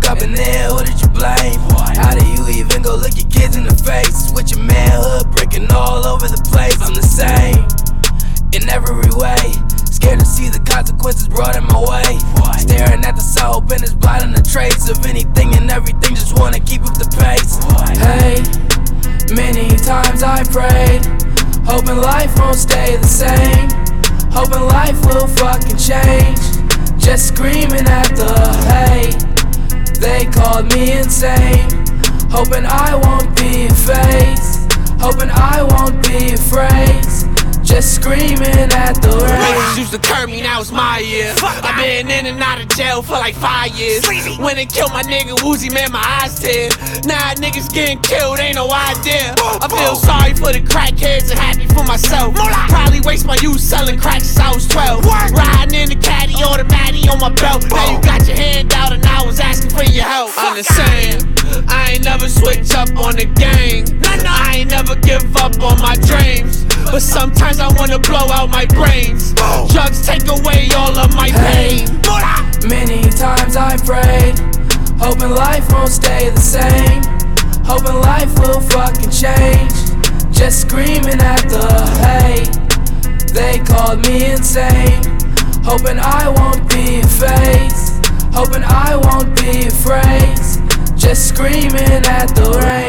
wasn't there, who did you blame? How do you even go look your kids in the face? With your manhood breaking all over the place, I'm the same in every way. Scared to see the consequences brought in my way. Staring at the sun, and it's blotting the trace of anything and everything. Just wanna keep up the pace. Hey, many times I prayed, hoping life won't stay the same. Hoping life will fucking change. Just screaming at the hay. They called me insane. Hoping I won't be faced. Hoping I won't be afraid. Just screaming at the rain. Niggas used to curb me, now it's my year. I've been in and out of jail for like five years. When they killed my nigga Woozy, man, my eyes tear. Now niggas getting killed, ain't no idea. I feel sorry for the crackheads and happy for myself. Probably waste my youth selling crack since I was 12. Riding in the your. I'm the same. I ain't never switch up on the gang. I ain't never give up on my dreams. But sometimes I wanna blow out my brains. Oh. Drugs take away all of my pain. Many times I prayed, hoping life won't stay the same. Hoping life will fucking change. Just screaming at the hay. They called me insane. Hoping I won't be faced. Hoping I won't be afraid. Just screaming at the rain.